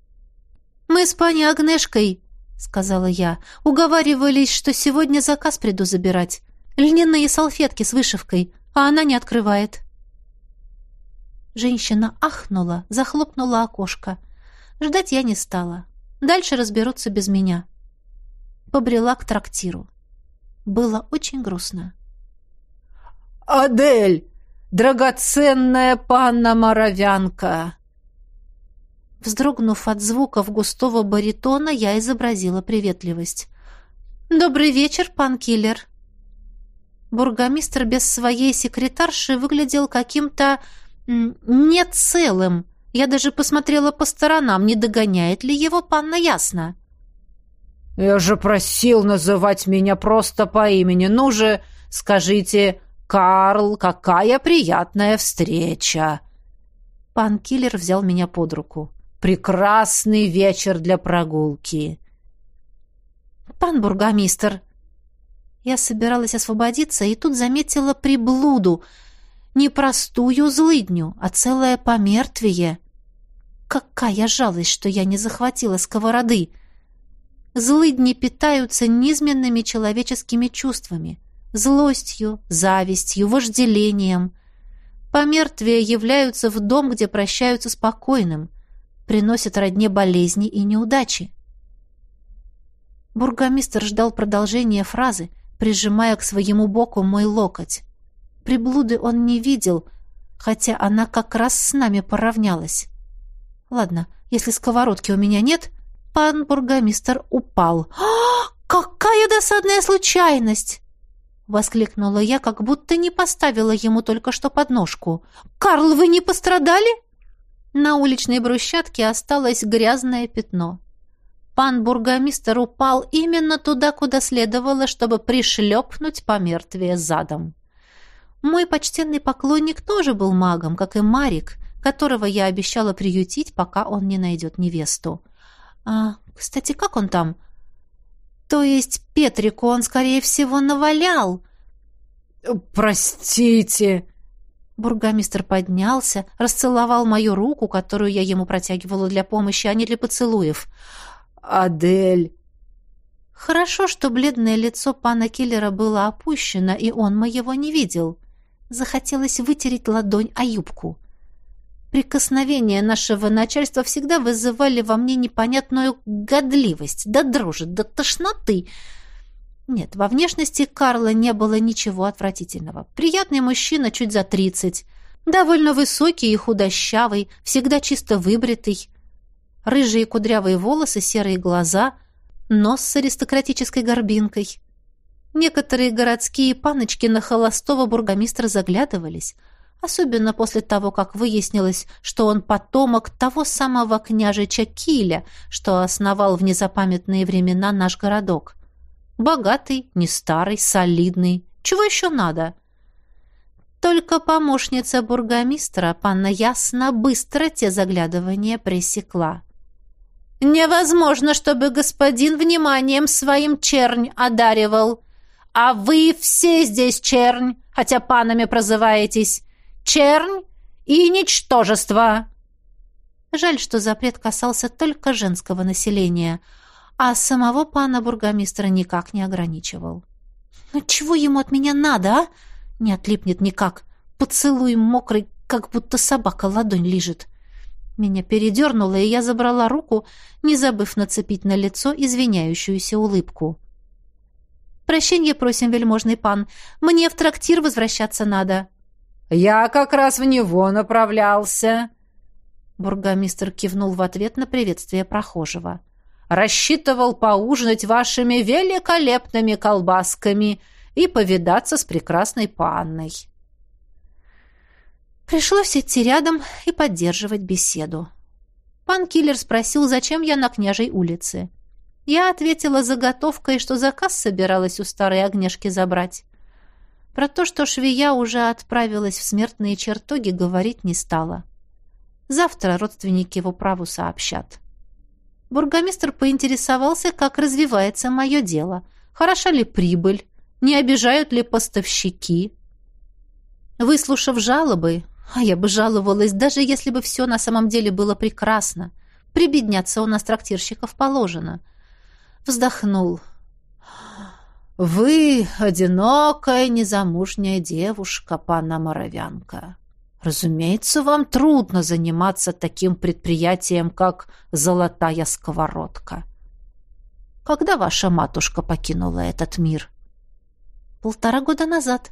«Мы с пани Агнешкой», — сказала я, — «уговаривались, что сегодня заказ приду забирать. Льняные салфетки с вышивкой, а она не открывает». Женщина ахнула, захлопнула окошко. Ждать я не стала. Дальше разберутся без меня. Побрела к трактиру. Было очень грустно. «Адель! Драгоценная панна-моровянка!» Вздрогнув от звуков густого баритона, я изобразила приветливость. «Добрый вечер, пан Киллер!» Бургомистр без своей секретарши выглядел каким-то не целым. Я даже посмотрела по сторонам, не догоняет ли его панна Ясно. «Я же просил называть меня просто по имени. Ну же, скажите, Карл, какая приятная встреча!» Пан Киллер взял меня под руку. «Прекрасный вечер для прогулки!» «Пан бургомистр!» Я собиралась освободиться, и тут заметила приблуду. Не простую злыдню, а целое помертвие. Какая жалость, что я не захватила сковороды! Злыдни питаются низменными человеческими чувствами, злостью, завистью, вожделением. Помертвия являются в дом, где прощаются спокойным, приносят родне болезни и неудачи. Бургомистр ждал продолжения фразы, прижимая к своему боку мой локоть. Приблуды он не видел, хотя она как раз с нами поравнялась. Ладно, если сковородки у меня нет, пан бургомистр упал. «А, какая досадная случайность!» Воскликнула я, как будто не поставила ему только что подножку. «Карл, вы не пострадали?» На уличной брусчатке осталось грязное пятно. Пан бургомистр упал именно туда, куда следовало, чтобы пришлепнуть по мертвее задом. Мой почтенный поклонник тоже был магом, как и Марик, которого я обещала приютить, пока он не найдет невесту. А, кстати, как он там? То есть Петрику он, скорее всего, навалял. «Простите!» Бургомистр поднялся, расцеловал мою руку, которую я ему протягивала для помощи, а не для поцелуев. «Адель!» Хорошо, что бледное лицо пана Киллера было опущено, и он моего не видел. Захотелось вытереть ладонь о юбку. Прикосновения нашего начальства всегда вызывали во мне непонятную годливость, да дрожи, да тошноты. Нет, во внешности Карла не было ничего отвратительного. Приятный мужчина чуть за тридцать, довольно высокий и худощавый, всегда чисто выбритый. Рыжие кудрявые волосы, серые глаза, нос с аристократической горбинкой. Некоторые городские паночки на холостого бургомистра заглядывались, особенно после того, как выяснилось, что он потомок того самого княжича Киля, что основал в незапамятные времена наш городок. Богатый, не старый, солидный. Чего еще надо? Только помощница бургомистра, панна Ясна, быстро те заглядывания пресекла. «Невозможно, чтобы господин вниманием своим чернь одаривал!» А вы все здесь чернь, хотя панами прозываетесь. Чернь и ничтожество. Жаль, что запрет касался только женского населения, а самого пана бургомистра никак не ограничивал. «Ну чего ему от меня надо, а?» Не отлипнет никак. Поцелуй мокрый, как будто собака ладонь лижет. Меня передернуло, и я забрала руку, не забыв нацепить на лицо извиняющуюся улыбку. Прощения просим, вельможный пан. Мне в трактир возвращаться надо». «Я как раз в него направлялся». Бургомистр кивнул в ответ на приветствие прохожего. «Рассчитывал поужинать вашими великолепными колбасками и повидаться с прекрасной панной». Пришлось идти рядом и поддерживать беседу. Пан Киллер спросил, зачем я на княжей улице. Я ответила заготовкой, что заказ собиралась у старой огнешки забрать. Про то, что швея уже отправилась в смертные чертоги, говорить не стала. Завтра родственники его праву сообщат. Бургомистр поинтересовался, как развивается мое дело, хороша ли прибыль, не обижают ли поставщики. Выслушав жалобы, а я бы жаловалась, даже если бы все на самом деле было прекрасно, прибедняться у нас трактирщиков положено — вздохнул. «Вы одинокая, незамужняя девушка, панна Моровянка. Разумеется, вам трудно заниматься таким предприятием, как «Золотая сковородка». Когда ваша матушка покинула этот мир?» «Полтора года назад».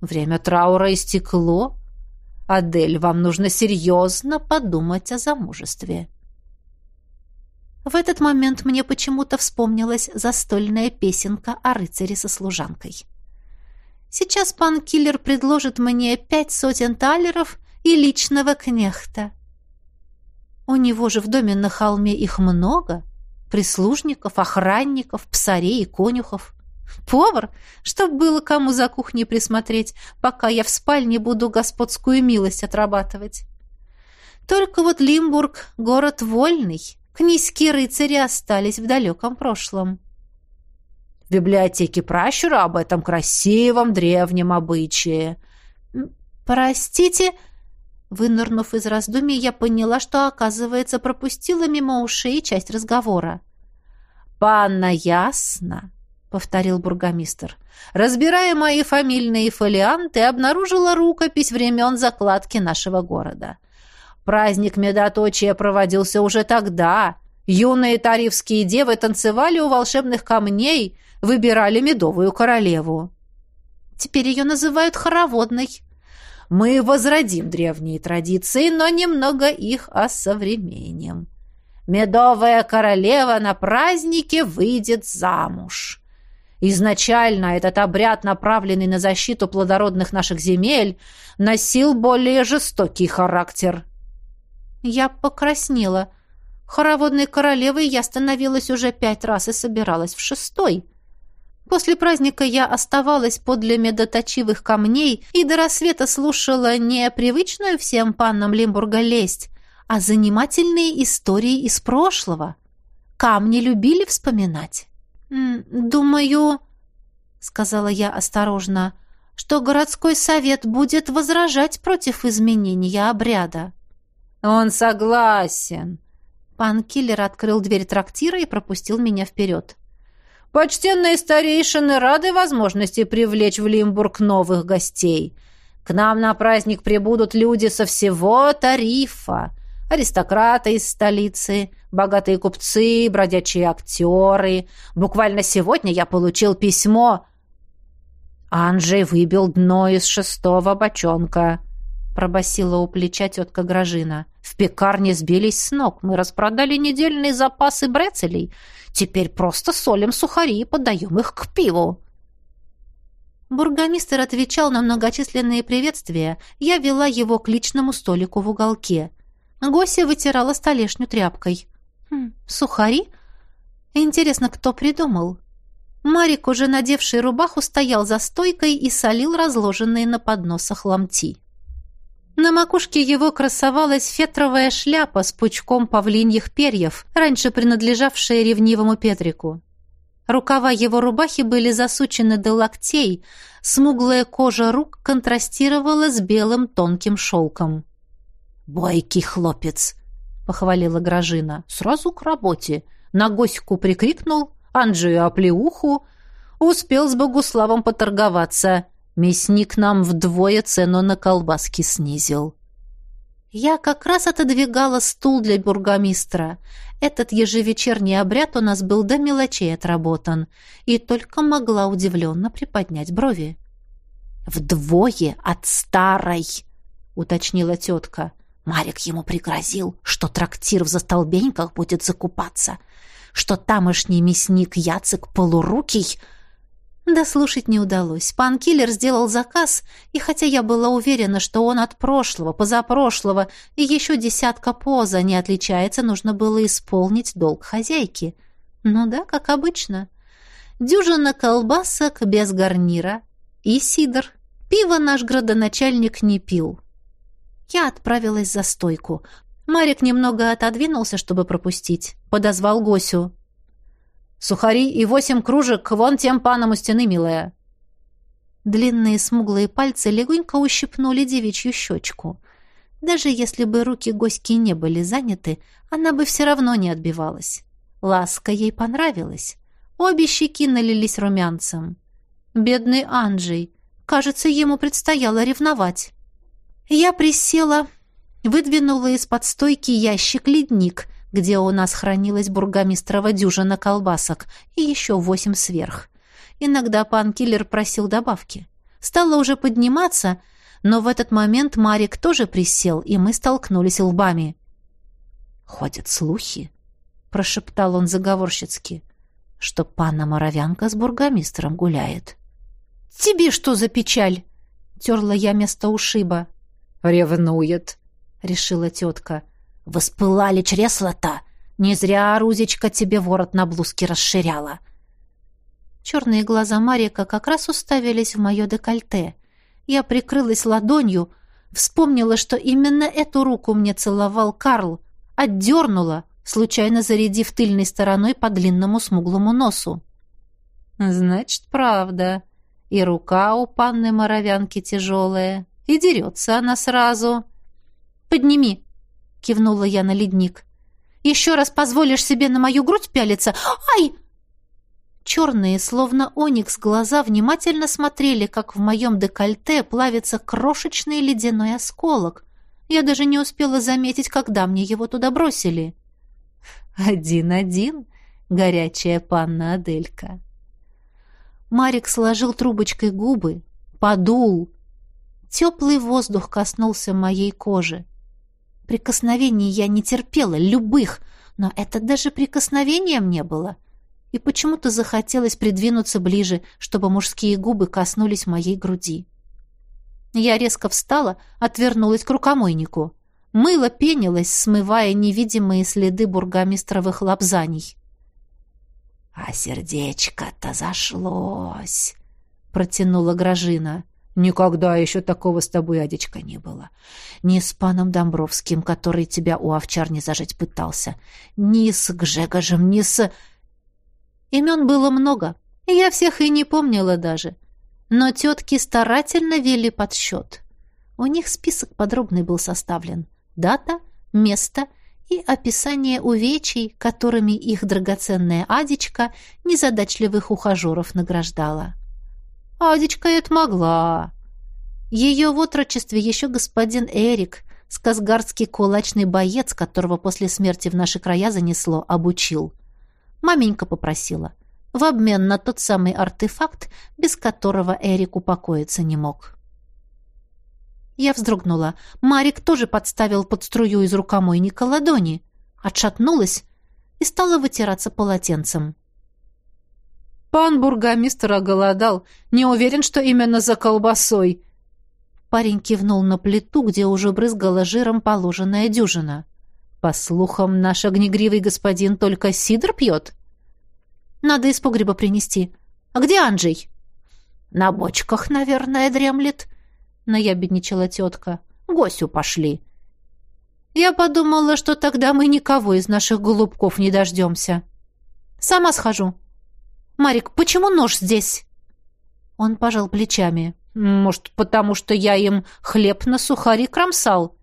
«Время траура истекло. Адель, вам нужно серьезно подумать о замужестве». В этот момент мне почему-то вспомнилась застольная песенка о рыцаре со служанкой. Сейчас пан Киллер предложит мне пять сотен талеров и личного кнехта. У него же в доме на холме их много. Прислужников, охранников, псарей и конюхов. Повар, чтоб было кому за кухней присмотреть, пока я в спальне буду господскую милость отрабатывать. Только вот Лимбург — город вольный, Князьки рыцари остались в далеком прошлом. В библиотеке пращура об этом красивом древнем обычае. «Простите...» Вынырнув из раздумий, я поняла, что, оказывается, пропустила мимо ушей часть разговора. «Панна ясно», — повторил бургомистр. «Разбирая мои фамильные фолианты, обнаружила рукопись времен закладки нашего города. Праздник медоточия проводился уже тогда. Юные тарифские девы танцевали у волшебных камней, выбирали медовую королеву. Теперь ее называют хороводной. Мы возродим древние традиции, но немного их осовременим. Медовая королева на празднике выйдет замуж. Изначально этот обряд, направленный на защиту плодородных наших земель, носил более жестокий характер. Я покраснела. Хороводной королевой я становилась уже пять раз и собиралась в шестой. После праздника я оставалась подле медоточивых камней и до рассвета слушала не привычную всем паннам Лимбурга лесть, а занимательные истории из прошлого. Камни любили вспоминать. «Думаю», — сказала я осторожно, — «что городской совет будет возражать против изменения обряда». «Он согласен». Пан Киллер открыл дверь трактира и пропустил меня вперед. Почтенные старейшины рады возможности привлечь в Лимбург новых гостей. К нам на праздник прибудут люди со всего тарифа. Аристократы из столицы, богатые купцы, бродячие актеры. Буквально сегодня я получил письмо. Анджей выбил дно из шестого бочонка. Пробасила у плеча тетка Гражина. В пекарне сбились с ног. Мы распродали недельные запасы брецелей — Теперь просто солим сухари и подаем их к пиву». Бургомистр отвечал на многочисленные приветствия. Я вела его к личному столику в уголке. Гося вытирала столешню тряпкой. Хм, «Сухари? Интересно, кто придумал?» Марик, уже надевший рубаху, стоял за стойкой и солил разложенные на подносах ломти. На макушке его красовалась фетровая шляпа с пучком павлиньих перьев, раньше принадлежавшая ревнивому Петрику. Рукава его рубахи были засучены до локтей, смуглая кожа рук контрастировала с белым тонким шелком. «Бойкий хлопец!» — похвалила Гражина. «Сразу к работе!» На гоську прикрикнул, Анджию оплеуху, успел с Богуславом поторговаться — Мясник нам вдвое цену на колбаски снизил. Я как раз отодвигала стул для бургомистра. Этот ежевечерний обряд у нас был до мелочей отработан, и только могла удивленно приподнять брови. «Вдвое от старой!» — уточнила тетка. Марик ему пригрозил, что трактир в застолбеньках будет закупаться, что тамошний мясник Яцек полурукий — Дослушать не удалось. Пан Киллер сделал заказ, и хотя я была уверена, что он от прошлого, позапрошлого и еще десятка поза не отличается, нужно было исполнить долг хозяйки. Ну да, как обычно. Дюжина колбасок без гарнира и сидр. Пиво наш градоначальник не пил. Я отправилась за стойку. Марик немного отодвинулся, чтобы пропустить. Подозвал Госю. Сухари и восемь кружек вон тем панам у стены, милая». Длинные смуглые пальцы легонько ущипнули девичью щечку. Даже если бы руки Госьки не были заняты, она бы все равно не отбивалась. Ласка ей понравилась. Обе щеки налились румянцем. Бедный Анджей. Кажется, ему предстояло ревновать. Я присела, выдвинула из-под стойки ящик-ледник, где у нас хранилась бургомистрова дюжина колбасок и еще восемь сверх. Иногда пан Киллер просил добавки. Стало уже подниматься, но в этот момент Марик тоже присел, и мы столкнулись лбами. «Ходят слухи», — прошептал он заговорщицки, «что панна Моровянка с бургомистром гуляет». «Тебе что за печаль?» — терла я место ушиба. «Ревнует», — решила тетка. Воспылали чресла-то. Не зря Рузечка тебе ворот на блузке расширяла. Черные глаза Марика как раз уставились в мое декольте. Я прикрылась ладонью, вспомнила, что именно эту руку мне целовал Карл, отдернула, случайно зарядив тыльной стороной по длинному смуглому носу. «Значит, правда. И рука у панны Моровянки тяжелая, и дерется она сразу». «Подними!» кивнула я на ледник. «Еще раз позволишь себе на мою грудь пялиться? Ай!» Черные, словно оникс, глаза внимательно смотрели, как в моем декольте плавится крошечный ледяной осколок. Я даже не успела заметить, когда мне его туда бросили. «Один-один, горячая панна Аделька». Марик сложил трубочкой губы, подул. Теплый воздух коснулся моей кожи. Прикосновений я не терпела, любых, но это даже прикосновением не было. И почему-то захотелось придвинуться ближе, чтобы мужские губы коснулись моей груди. Я резко встала, отвернулась к рукомойнику. Мыло пенилось, смывая невидимые следы бургомистровых лапзаний. «А сердечко-то зашлось!» — протянула Гражина. «Никогда еще такого с тобой, Адечка, не было. Ни с паном Домбровским, который тебя у овчарни зажить пытался, ни с Гжегожем, ни с...» Имен было много, я всех и не помнила даже. Но тетки старательно вели подсчет. У них список подробный был составлен. Дата, место и описание увечий, которыми их драгоценная Адечка незадачливых ухажеров награждала. Адечка это могла. Ее в отрочестве еще господин Эрик, сказгарский кулачный боец, которого после смерти в наши края занесло, обучил. Маменька попросила. В обмен на тот самый артефакт, без которого Эрик упокоиться не мог. Я вздрогнула. Марик тоже подставил под струю из рукомойника ладони. Отшатнулась и стала вытираться полотенцем. «Пан бургомистр оголодал. Не уверен, что именно за колбасой». Парень кивнул на плиту, где уже брызгала жиром положенная дюжина. «По слухам, наш огнегривый господин только сидр пьет?» «Надо из погреба принести. А где Анджей?» «На бочках, наверное, дремлет», — наябедничала тетка. «Госю пошли». Я подумала, что тогда мы никого из наших голубков не дождемся. «Сама схожу». «Марик, почему нож здесь?» Он пожал плечами. «Может, потому что я им хлеб на сухари кромсал?»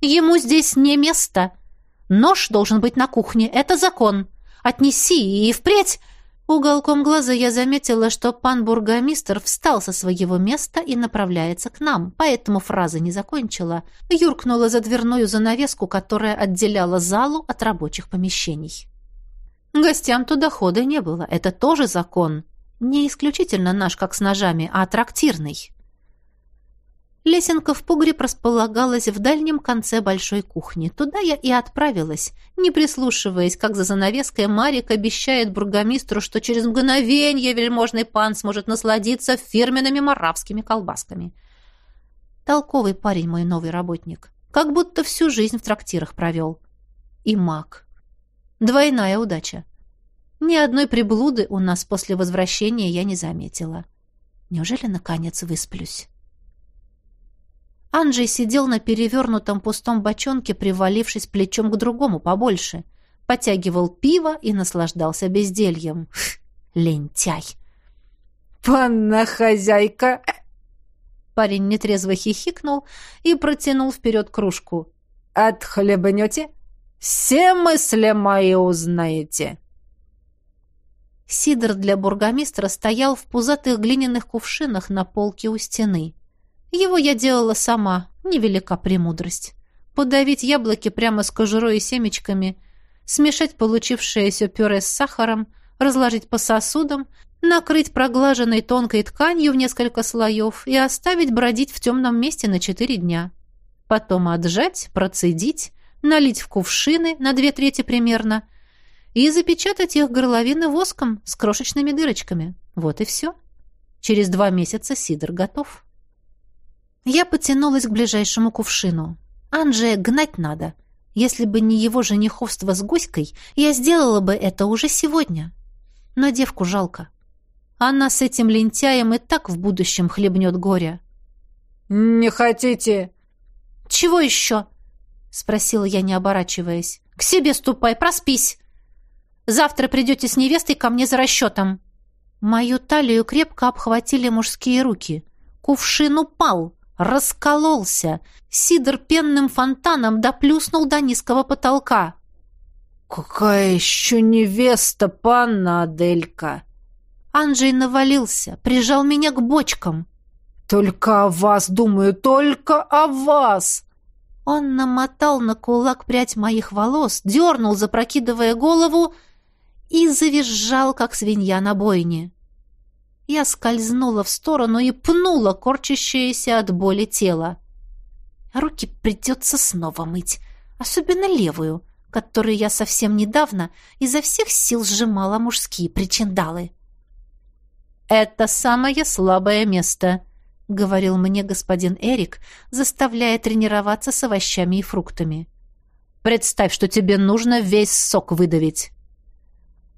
«Ему здесь не место. Нож должен быть на кухне. Это закон. Отнеси и впредь...» Уголком глаза я заметила, что пан бургомистр встал со своего места и направляется к нам, поэтому фраза не закончила, юркнула за дверную занавеску, которая отделяла залу от рабочих помещений. Гостям туда хода не было, это тоже закон. Не исключительно наш, как с ножами, а трактирный. Лесенка в погреб располагалась в дальнем конце большой кухни. Туда я и отправилась, не прислушиваясь, как за занавеской Марик обещает бургомистру, что через мгновенье вельможный пан сможет насладиться фирменными маравскими колбасками. Толковый парень мой новый работник. Как будто всю жизнь в трактирах провел. И маг. Двойная удача. Ни одной приблуды у нас после возвращения я не заметила. Неужели, наконец, высплюсь? Анджей сидел на перевернутом пустом бочонке, привалившись плечом к другому побольше. Потягивал пиво и наслаждался бездельем. Лентяй! «Панна хозяйка!» Парень нетрезво хихикнул и протянул вперед кружку. «Отхлебнете? Все мысли мои узнаете!» Сидр для бургомистра стоял в пузатых глиняных кувшинах на полке у стены. Его я делала сама, невелика премудрость. Подавить яблоки прямо с кожурой и семечками, смешать получившееся пюре с сахаром, разложить по сосудам, накрыть проглаженной тонкой тканью в несколько слоев и оставить бродить в темном месте на четыре дня. Потом отжать, процедить, налить в кувшины на две трети примерно и запечатать их горловины воском с крошечными дырочками. Вот и все. Через два месяца сидр готов. Я потянулась к ближайшему кувшину. Анджея гнать надо. Если бы не его жениховство с Гуськой, я сделала бы это уже сегодня. Но девку жалко. Она с этим лентяем и так в будущем хлебнет горя. «Не хотите?» «Чего еще?» — спросила я, не оборачиваясь. «К себе ступай, проспись. Завтра придете с невестой ко мне за расчетом». Мою талию крепко обхватили мужские руки. Кувшин упал раскололся. Сидор пенным фонтаном доплюснул до низкого потолка. «Какая еще невеста, панна Аделька!» Анджей навалился, прижал меня к бочкам. «Только о вас думаю, только о вас!» Он намотал на кулак прядь моих волос, дернул, запрокидывая голову, и завизжал, как свинья на бойне. Я скользнула в сторону и пнула корчащееся от боли тело. Руки придется снова мыть, особенно левую, которую я совсем недавно изо всех сил сжимала мужские причиндалы. «Это самое слабое место», — говорил мне господин Эрик, заставляя тренироваться с овощами и фруктами. «Представь, что тебе нужно весь сок выдавить».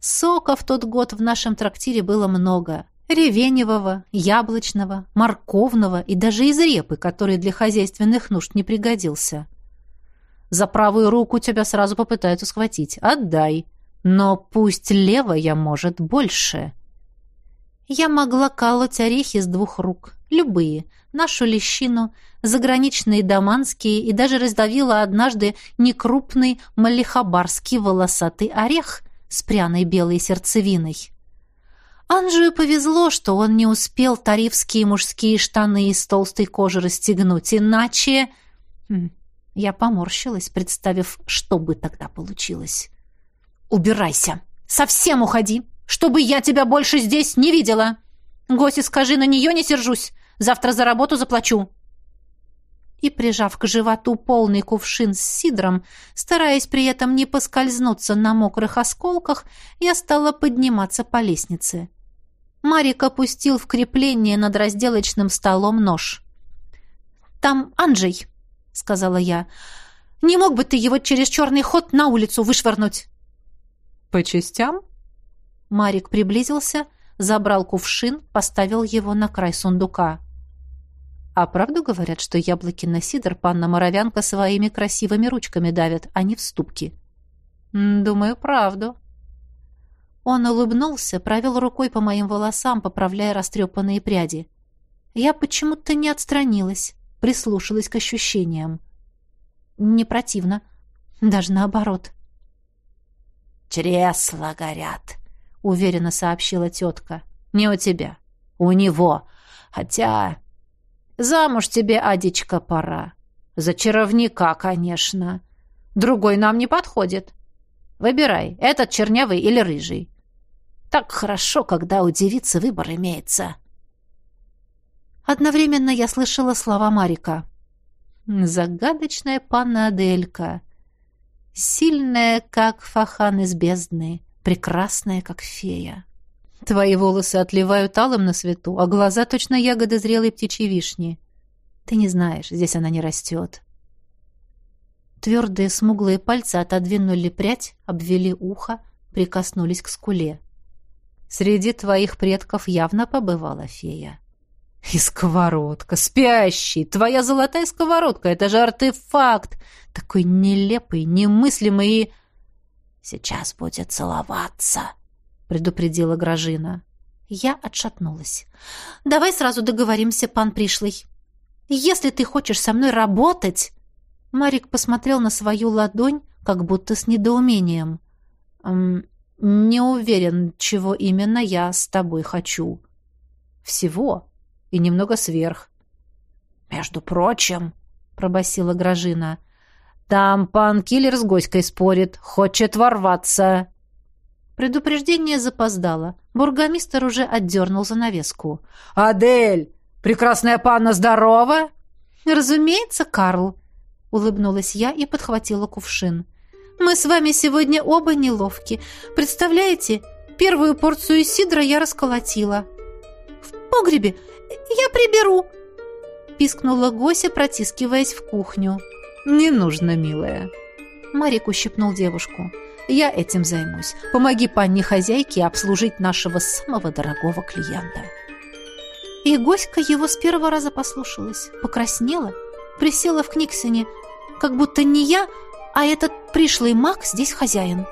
Сока в тот год в нашем трактире было много. Ревеневого, яблочного, морковного и даже из репы, который для хозяйственных нужд не пригодился. За правую руку тебя сразу попытаются схватить. Отдай. Но пусть левая может больше. Я могла колоть орехи с двух рук. Любые. Нашу лещину, заграничные даманские и даже раздавила однажды некрупный малихабарский волосатый орех с пряной белой сердцевиной. Анжию повезло, что он не успел тарифские мужские штаны из толстой кожи расстегнуть, иначе... Хм, я поморщилась, представив, что бы тогда получилось. «Убирайся! Совсем уходи! Чтобы я тебя больше здесь не видела! Госи, скажи, на нее не сержусь! Завтра за работу заплачу!» И, прижав к животу полный кувшин с сидром, стараясь при этом не поскользнуться на мокрых осколках, я стала подниматься по лестнице. Марик опустил в крепление над разделочным столом нож. «Там Анджей», — сказала я. «Не мог бы ты его через черный ход на улицу вышвырнуть?» «По частям?» Марик приблизился, забрал кувшин, поставил его на край сундука. «А правду говорят, что яблоки на сидр панна Моровянка своими красивыми ручками давят, а не в ступки?» «Думаю, правду», он улыбнулся, провел рукой по моим волосам, поправляя растрепанные пряди. Я почему-то не отстранилась, прислушалась к ощущениям. Не противно, даже наоборот. «Чресла горят», — уверенно сообщила тетка. «Не у тебя, у него. Хотя замуж тебе, Адичка, пора. За чаровника, конечно. Другой нам не подходит. Выбирай, этот чернявый или рыжий. Так хорошо, когда у девицы выбор имеется. Одновременно я слышала слова Марика. Загадочная панна Аделька. Сильная, как фахан из бездны. Прекрасная, как фея. Твои волосы отливают алым на свету, а глаза точно ягоды зрелой птичьей вишни. Ты не знаешь, здесь она не растет. Твердые смуглые пальцы отодвинули прядь, обвели ухо, прикоснулись к скуле. Среди твоих предков явно побывала фея. И сковородка, спящий, твоя золотая сковородка, это же артефакт, такой нелепый, немыслимый и... Сейчас будет целоваться, предупредила Гражина. Я отшатнулась. Давай сразу договоримся, пан пришлый. Если ты хочешь со мной работать, Марик посмотрел на свою ладонь, как будто с недоумением. «Не уверен, чего именно я с тобой хочу. Всего и немного сверх». «Между прочим», — пробасила Гражина, — «там пан Киллер с Госькой спорит, хочет ворваться». Предупреждение запоздало. Бургомистр уже отдернул занавеску. «Адель! Прекрасная панна здорова?» «Разумеется, Карл», улыбнулась я и подхватила кувшин. Мы с вами сегодня оба неловки. Представляете, первую порцию сидра я расколотила. В погребе я приберу, пискнула Гося, протискиваясь в кухню. Не нужно, милая. Марик ущипнул девушку. Я этим займусь. Помоги панне хозяйке обслужить нашего самого дорогого клиента. И Госька его с первого раза послушалась, покраснела, присела в книгсоне, как будто не я, а этот пришлый маг здесь хозяин.